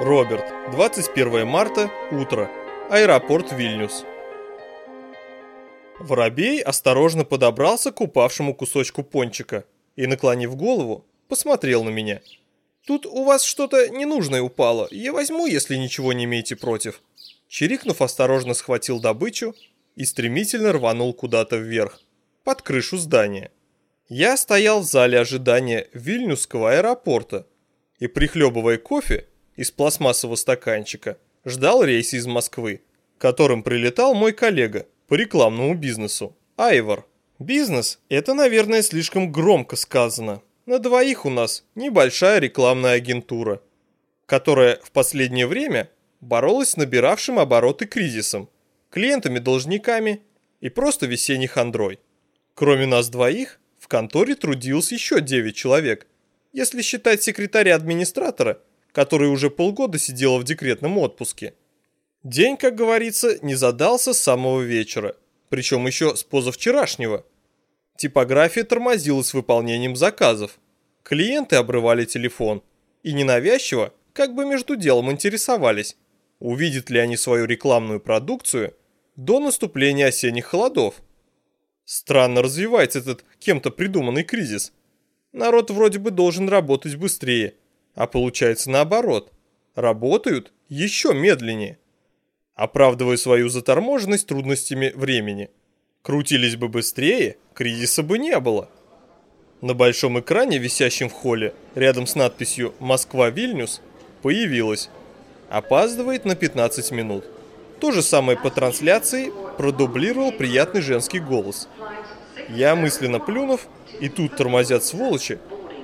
Роберт, 21 марта, утро. Аэропорт Вильнюс. Воробей осторожно подобрался к упавшему кусочку пончика и, наклонив голову, посмотрел на меня. «Тут у вас что-то ненужное упало, я возьму, если ничего не имеете против». Чирикнув, осторожно схватил добычу и стремительно рванул куда-то вверх, под крышу здания. Я стоял в зале ожидания Вильнюсского аэропорта и, прихлебывая кофе, из пластмассового стаканчика, ждал рейс из Москвы, которым прилетал мой коллега по рекламному бизнесу, Айвор. Бизнес – это, наверное, слишком громко сказано. На двоих у нас небольшая рекламная агентура, которая в последнее время боролась с набиравшим обороты кризисом, клиентами-должниками и просто весенней хандрой. Кроме нас двоих, в конторе трудилось еще 9 человек, если считать секретаря-администратора который уже полгода сидела в декретном отпуске. День, как говорится, не задался с самого вечера, причем еще с позавчерашнего. Типография тормозила с выполнением заказов. Клиенты обрывали телефон и ненавязчиво, как бы между делом интересовались, увидят ли они свою рекламную продукцию до наступления осенних холодов. Странно развивается этот кем-то придуманный кризис. Народ вроде бы должен работать быстрее – а получается наоборот. Работают еще медленнее. Оправдывая свою заторможенность трудностями времени. Крутились бы быстрее, кризиса бы не было. На большом экране, висящем в холле, рядом с надписью «Москва-Вильнюс», появилось «Опаздывает на 15 минут». То же самое по трансляции продублировал приятный женский голос. Я мысленно плюнув, и тут тормозят сволочи,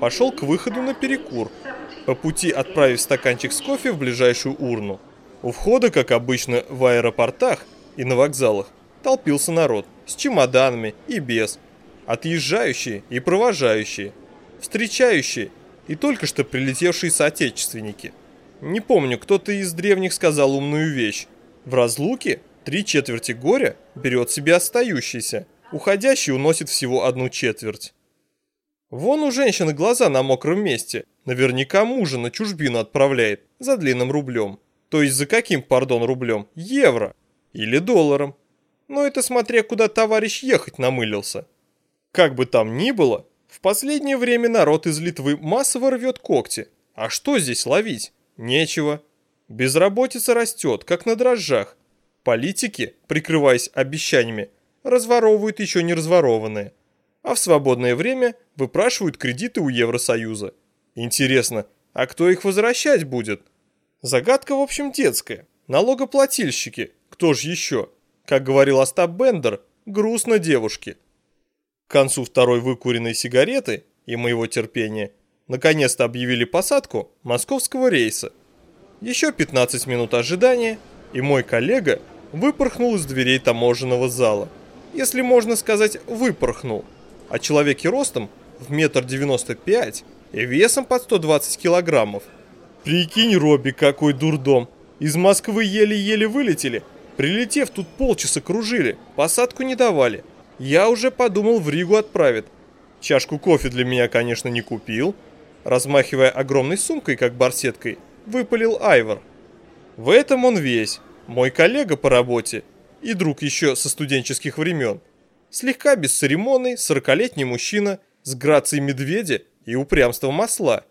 пошел к выходу на перекур – по пути отправив стаканчик с кофе в ближайшую урну. У входа, как обычно в аэропортах и на вокзалах, толпился народ с чемоданами и без, отъезжающие и провожающие, встречающие и только что прилетевшие соотечественники. Не помню, кто-то из древних сказал умную вещь. В разлуке три четверти горя берет себе остающийся, уходящий уносит всего одну четверть. Вон у женщины глаза на мокром месте. Наверняка мужа на чужбину отправляет за длинным рублем. То есть за каким, пардон, рублем? Евро. Или долларом. Но это смотря куда товарищ ехать намылился. Как бы там ни было, в последнее время народ из Литвы массово рвет когти. А что здесь ловить? Нечего. Безработица растет, как на дрожжах. Политики, прикрываясь обещаниями, разворовывают еще не разворованные а в свободное время выпрашивают кредиты у Евросоюза. Интересно, а кто их возвращать будет? Загадка, в общем, детская. Налогоплательщики, кто же еще? Как говорил Остап Бендер, грустно девушке. К концу второй выкуренной сигареты и моего терпения наконец-то объявили посадку московского рейса. Еще 15 минут ожидания, и мой коллега выпорхнул из дверей таможенного зала. Если можно сказать, выпорхнул – о человеке ростом в метр девяносто пять и весом под 120 килограммов. Прикинь, Робби, какой дурдом. Из Москвы еле-еле вылетели. Прилетев, тут полчаса кружили, посадку не давали. Я уже подумал, в Ригу отправят. Чашку кофе для меня, конечно, не купил. Размахивая огромной сумкой, как барсеткой, выпалил Айвор. В этом он весь. Мой коллега по работе и друг еще со студенческих времен. Слегка бесцеремонный, сорокалетний мужчина с грацией медведя и упрямством осла.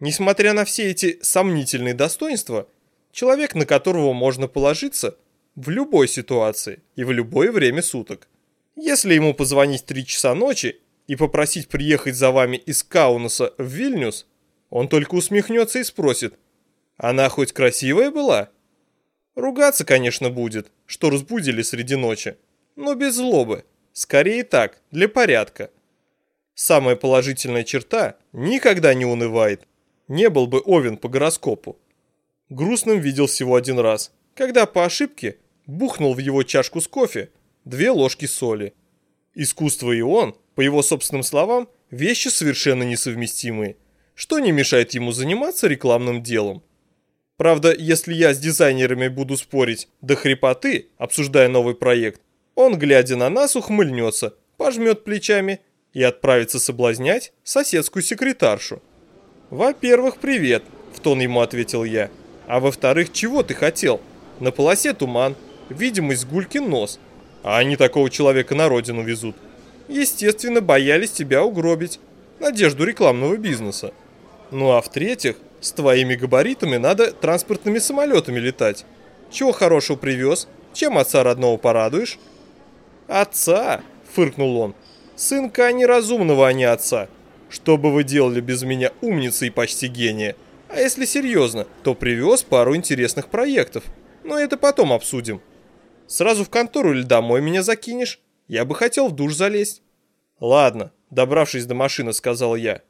Несмотря на все эти сомнительные достоинства, человек, на которого можно положиться в любой ситуации и в любое время суток. Если ему позвонить в 3 часа ночи и попросить приехать за вами из Каунаса в Вильнюс, он только усмехнется и спросит, она хоть красивая была? Ругаться, конечно, будет, что разбудили среди ночи, но без злобы. Скорее так, для порядка. Самая положительная черта – никогда не унывает. Не был бы Овен по гороскопу. Грустным видел всего один раз, когда по ошибке бухнул в его чашку с кофе две ложки соли. Искусство и он, по его собственным словам, вещи совершенно несовместимые, что не мешает ему заниматься рекламным делом. Правда, если я с дизайнерами буду спорить до хрипоты, обсуждая новый проект, он, глядя на нас, ухмыльнется, пожмет плечами и отправится соблазнять соседскую секретаршу. «Во-первых, привет», – в тон ему ответил я. А во-вторых, чего ты хотел? На полосе туман, видимость гулькин нос. А они такого человека на родину везут. Естественно, боялись тебя угробить. Надежду рекламного бизнеса. Ну а в-третьих, с твоими габаритами надо транспортными самолетами летать. Чего хорошего привез? Чем отца родного порадуешь? Отца, фыркнул он. Сынка неразумного, а не отца. Что бы вы делали без меня, умница и почти гения? А если серьезно, то привез пару интересных проектов. Но это потом обсудим. Сразу в контору или домой меня закинешь? Я бы хотел в душ залезть. Ладно, добравшись до машины, сказал я.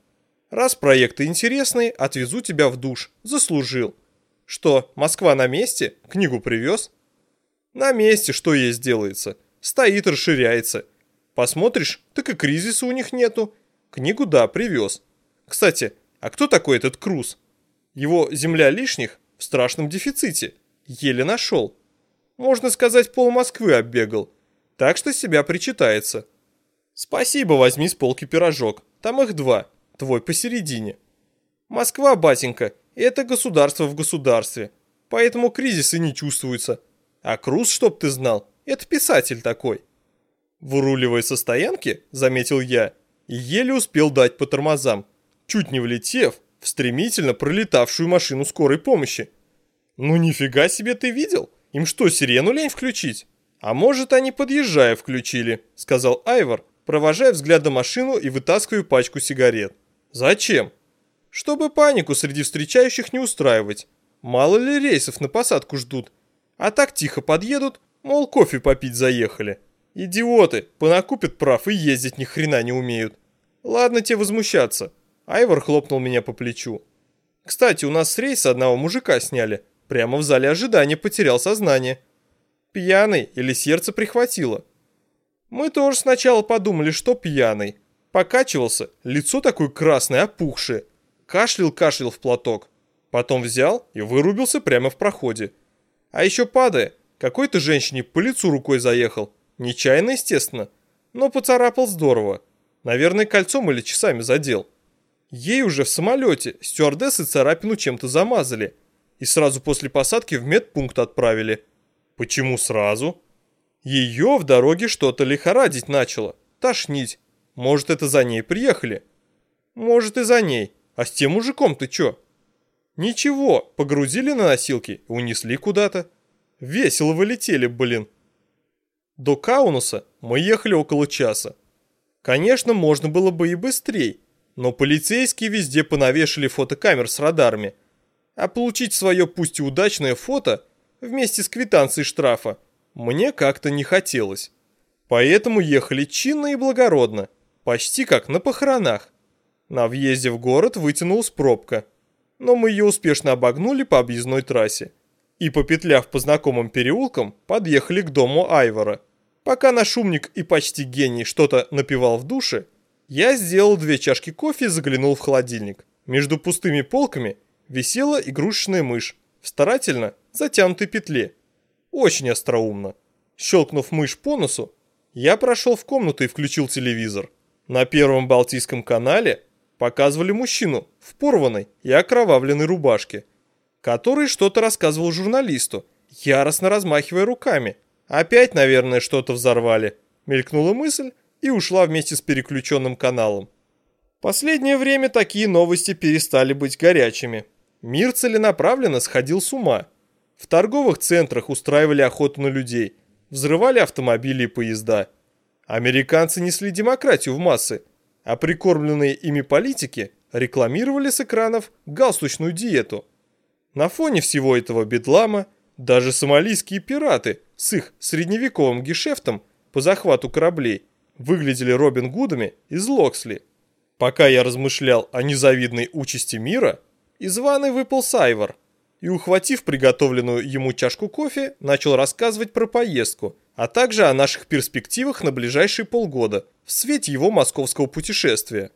Раз проекты интересные, отвезу тебя в душ. Заслужил. Что, Москва на месте? Книгу привез? На месте, что есть делается. Стоит, расширяется. Посмотришь, так и кризиса у них нету. Книгу, да, привез. Кстати, а кто такой этот Круз? Его земля лишних в страшном дефиците. Еле нашел. Можно сказать, пол Москвы оббегал. Так что себя причитается. Спасибо, возьми с полки пирожок. Там их два. Твой посередине. Москва, батенька, это государство в государстве. Поэтому кризисы не чувствуются. А Круз, чтоб ты знал, это писатель такой. Выруливая со стоянки, заметил я, еле успел дать по тормозам, чуть не влетев в стремительно пролетавшую машину скорой помощи. Ну нифига себе ты видел? Им что, сирену лень включить? А может, они подъезжая включили, сказал Айвор, провожая взглядом машину и вытаскивая пачку сигарет. Зачем? Чтобы панику среди встречающих не устраивать. Мало ли рейсов на посадку ждут. А так тихо подъедут, мол, кофе попить заехали. Идиоты, понакупят прав и ездить ни хрена не умеют. Ладно тебе возмущаться. Айвор хлопнул меня по плечу. Кстати, у нас с рейса одного мужика сняли. Прямо в зале ожидания потерял сознание. Пьяный или сердце прихватило. Мы тоже сначала подумали, что пьяный. Покачивался, лицо такое красное, опухшее. Кашлял-кашлял в платок. Потом взял и вырубился прямо в проходе. А еще падая, какой-то женщине по лицу рукой заехал. Нечаянно, естественно, но поцарапал здорово. Наверное, кольцом или часами задел. Ей уже в самолете стюардессы царапину чем-то замазали – и сразу после посадки в медпункт отправили. Почему сразу? Ее в дороге что-то лихорадить начало, тошнить. Может, это за ней приехали? Может, и за ней. А с тем мужиком ты чё? Ничего, погрузили на носилки унесли куда-то. Весело вылетели, блин. До Каунуса мы ехали около часа. Конечно, можно было бы и быстрее, но полицейские везде понавешали фотокамер с радарами – а получить свое пусть и удачное фото вместе с квитанцией штрафа мне как-то не хотелось. Поэтому ехали чинно и благородно, почти как на похоронах. На въезде в город вытянулась пробка, но мы ее успешно обогнули по объездной трассе и, попетляв по знакомым переулкам, подъехали к дому Айвора. Пока наш умник и почти гений что-то напивал в душе, я сделал две чашки кофе и заглянул в холодильник. Между пустыми полками висела игрушечная мышь в старательно затянутой петле. Очень остроумно. Щелкнув мышь по носу, я прошел в комнату и включил телевизор. На первом Балтийском канале показывали мужчину в порванной и окровавленной рубашке, который что-то рассказывал журналисту, яростно размахивая руками. Опять, наверное, что-то взорвали. Мелькнула мысль и ушла вместе с переключенным каналом. Последнее время такие новости перестали быть горячими. Мир целенаправленно сходил с ума. В торговых центрах устраивали охоту на людей, взрывали автомобили и поезда. Американцы несли демократию в массы, а прикормленные ими политики рекламировали с экранов галстучную диету. На фоне всего этого бедлама даже сомалийские пираты с их средневековым гешефтом по захвату кораблей выглядели Робин Гудами из Локсли. Пока я размышлял о незавидной участи мира – из ванны выпал Сайвор и, ухватив приготовленную ему чашку кофе, начал рассказывать про поездку, а также о наших перспективах на ближайшие полгода в свете его московского путешествия.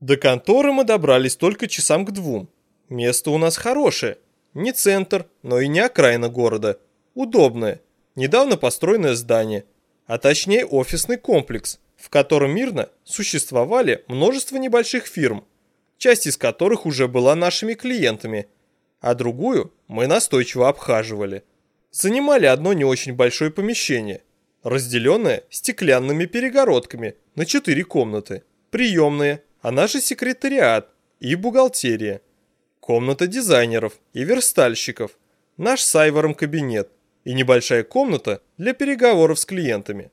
До конторы мы добрались только часам к двум. Место у нас хорошее. Не центр, но и не окраина города. Удобное. Недавно построенное здание. А точнее офисный комплекс, в котором мирно существовали множество небольших фирм – часть из которых уже была нашими клиентами. а другую мы настойчиво обхаживали. Занимали одно не очень большое помещение, разделенное стеклянными перегородками на четыре комнаты. Приемные, она же секретариат и бухгалтерия. Комната дизайнеров и верстальщиков, наш с Айвором кабинет и небольшая комната для переговоров с клиентами.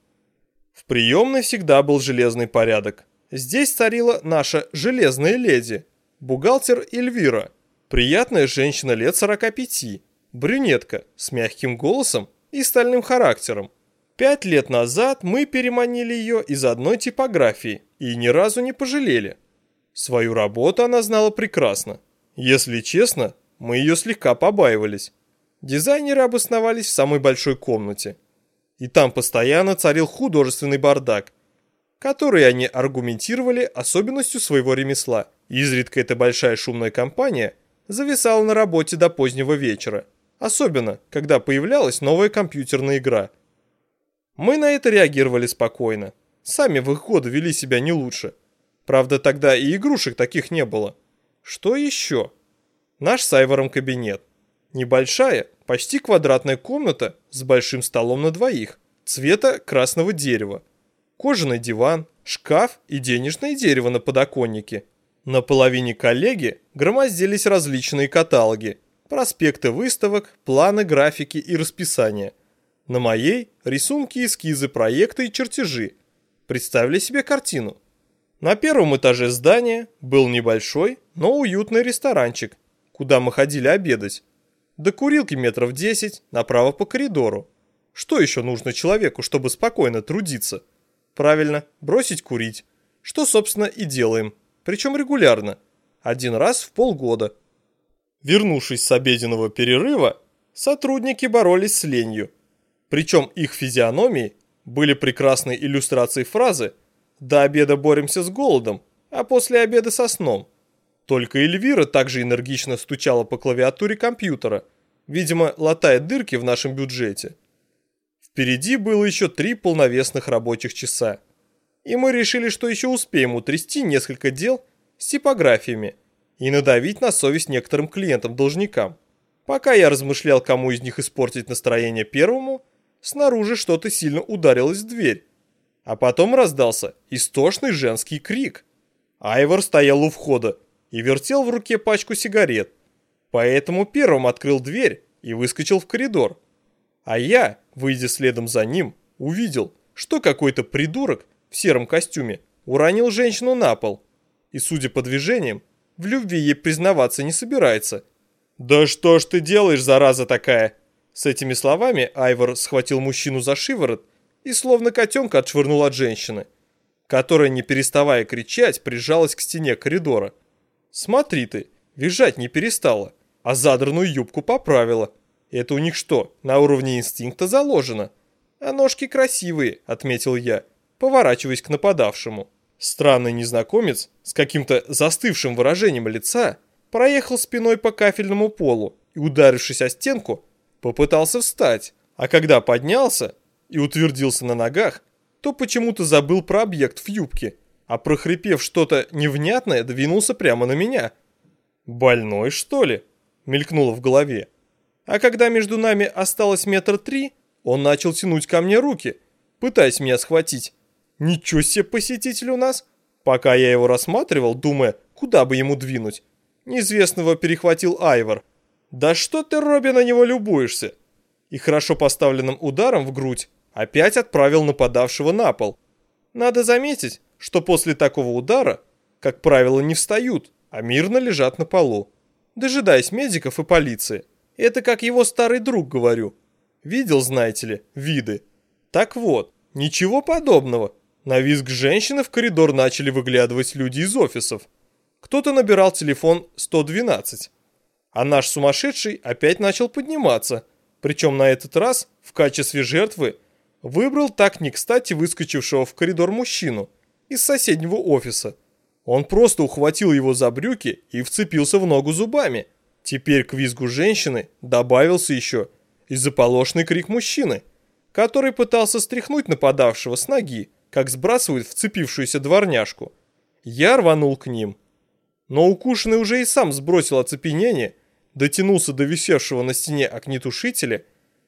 В приемной всегда был железный порядок. Здесь царила наша железная леди, бухгалтер Эльвира, приятная женщина лет 45, брюнетка с мягким голосом и стальным характером. Пять лет назад мы переманили ее из одной типографии и ни разу не пожалели. Свою работу она знала прекрасно. Если честно, мы ее слегка побаивались. Дизайнеры обосновались в самой большой комнате. И там постоянно царил художественный бардак – которые они аргументировали особенностью своего ремесла. Изредка эта большая шумная компания зависала на работе до позднего вечера, особенно, когда появлялась новая компьютерная игра. Мы на это реагировали спокойно. Сами в их годы вели себя не лучше. Правда, тогда и игрушек таких не было. Что еще? Наш с Айвором кабинет. Небольшая, почти квадратная комната с большим столом на двоих, цвета красного дерева кожаный диван, шкаф и денежное дерево на подоконнике. На половине коллеги громоздились различные каталоги, проспекты выставок, планы, графики и расписания. На моей – рисунки, эскизы, проекты и чертежи. Представили себе картину. На первом этаже здания был небольшой, но уютный ресторанчик, куда мы ходили обедать. До курилки метров 10, направо по коридору. Что еще нужно человеку, чтобы спокойно трудиться? Правильно, бросить курить. Что, собственно, и делаем. Причем регулярно. Один раз в полгода. Вернувшись с обеденного перерыва, сотрудники боролись с ленью. Причем их физиономии были прекрасной иллюстрацией фразы «До обеда боремся с голодом, а после обеда со сном». Только Эльвира также энергично стучала по клавиатуре компьютера, видимо, латая дырки в нашем бюджете. Впереди было еще три полновесных рабочих часа. И мы решили, что еще успеем утрясти несколько дел с типографиями и надавить на совесть некоторым клиентам-должникам. Пока я размышлял, кому из них испортить настроение первому, снаружи что-то сильно ударилось в дверь. А потом раздался истошный женский крик. Айвор стоял у входа и вертел в руке пачку сигарет. Поэтому первым открыл дверь и выскочил в коридор. А я, выйдя следом за ним, увидел, что какой-то придурок в сером костюме уронил женщину на пол. И, судя по движениям, в любви ей признаваться не собирается. «Да что ж ты делаешь, зараза такая?» С этими словами Айвор схватил мужчину за шиворот и словно котенка отшвырнул от женщины, которая, не переставая кричать, прижалась к стене коридора. «Смотри ты, визжать не перестала, а задранную юбку поправила». Это у них что, на уровне инстинкта заложено? А ножки красивые, отметил я, поворачиваясь к нападавшему. Странный незнакомец с каким-то застывшим выражением лица проехал спиной по кафельному полу и, ударившись о стенку, попытался встать, а когда поднялся и утвердился на ногах, то почему-то забыл про объект в юбке, а прохрипев что-то невнятное, двинулся прямо на меня. «Больной, что ли?» — мелькнуло в голове. А когда между нами осталось метр три, он начал тянуть ко мне руки, пытаясь меня схватить. Ничего себе посетитель у нас. Пока я его рассматривал, думая, куда бы ему двинуть, неизвестного перехватил Айвор. «Да что ты, Робби, на него любуешься?» И хорошо поставленным ударом в грудь опять отправил нападавшего на пол. Надо заметить, что после такого удара, как правило, не встают, а мирно лежат на полу, дожидаясь медиков и полиции. Это как его старый друг говорю. Видел, знаете ли, виды. Так вот, ничего подобного. На визг женщины в коридор начали выглядывать люди из офисов. Кто-то набирал телефон 112. А наш сумасшедший опять начал подниматься. Причем на этот раз, в качестве жертвы, выбрал так не кстати выскочившего в коридор мужчину из соседнего офиса. Он просто ухватил его за брюки и вцепился в ногу зубами – Теперь к визгу женщины добавился еще и заполошный крик мужчины, который пытался стряхнуть нападавшего с ноги, как сбрасывают вцепившуюся дворняжку. Я рванул к ним. Но укушенный уже и сам сбросил оцепенение, дотянулся до висевшего на стене огнетушителя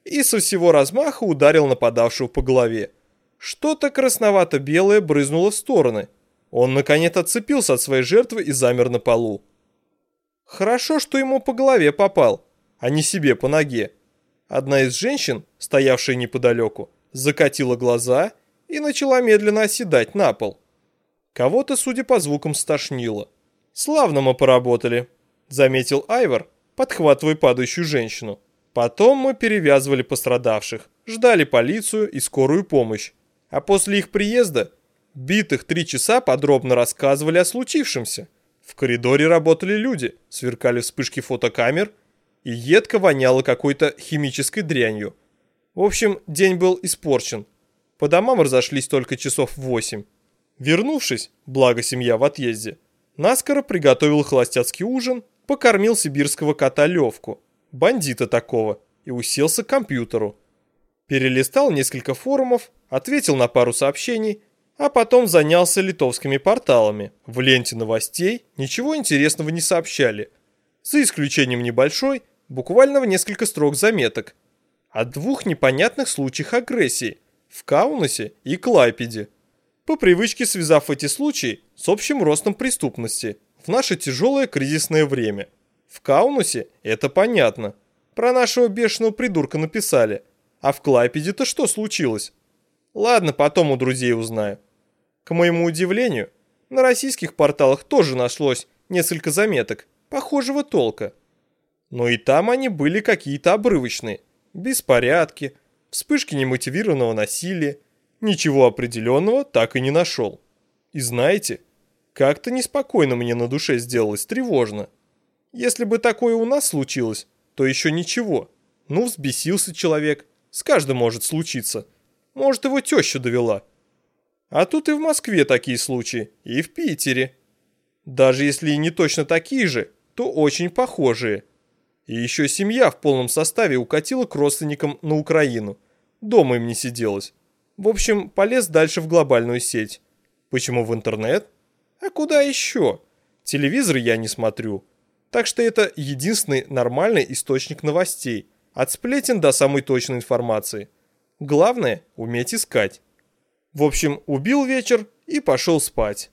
и со всего размаха ударил нападавшего по голове. Что-то красновато-белое брызнуло в стороны. Он, наконец, отцепился от своей жертвы и замер на полу. Хорошо, что ему по голове попал, а не себе по ноге. Одна из женщин, стоявшая неподалеку, закатила глаза и начала медленно оседать на пол. Кого-то, судя по звукам, стошнило. «Славно мы поработали», — заметил Айвор, подхватывая падающую женщину. Потом мы перевязывали пострадавших, ждали полицию и скорую помощь. А после их приезда битых три часа подробно рассказывали о случившемся. В коридоре работали люди, сверкали вспышки фотокамер и едко воняло какой-то химической дрянью. В общем, день был испорчен. По домам разошлись только часов в восемь. Вернувшись, благо семья в отъезде, наскоро приготовил холостяцкий ужин, покормил сибирского кота Левку, бандита такого, и уселся к компьютеру. Перелистал несколько форумов, ответил на пару сообщений, а потом занялся литовскими порталами. В ленте новостей ничего интересного не сообщали, за исключением небольшой, буквально в несколько строк заметок, о двух непонятных случаях агрессии в Каунасе и Клайпеде по привычке связав эти случаи с общим ростом преступности в наше тяжелое кризисное время. В Каунусе это понятно. Про нашего бешеного придурка написали. А в Клайпеде-то что случилось? Ладно, потом у друзей узнаю. К моему удивлению, на российских порталах тоже нашлось несколько заметок похожего толка. Но и там они были какие-то обрывочные. Беспорядки, вспышки немотивированного насилия, Ничего определенного так и не нашел. И знаете, как-то неспокойно мне на душе сделалось, тревожно. Если бы такое у нас случилось, то еще ничего. Ну, взбесился человек. С каждым может случиться. Может, его теща довела. А тут и в Москве такие случаи, и в Питере. Даже если и не точно такие же, то очень похожие. И еще семья в полном составе укатила к родственникам на Украину. Дома им не сиделось. В общем, полез дальше в глобальную сеть. Почему в интернет? А куда еще? Телевизор я не смотрю. Так что это единственный нормальный источник новостей. От сплетен до самой точной информации. Главное – уметь искать. В общем, убил вечер и пошел спать.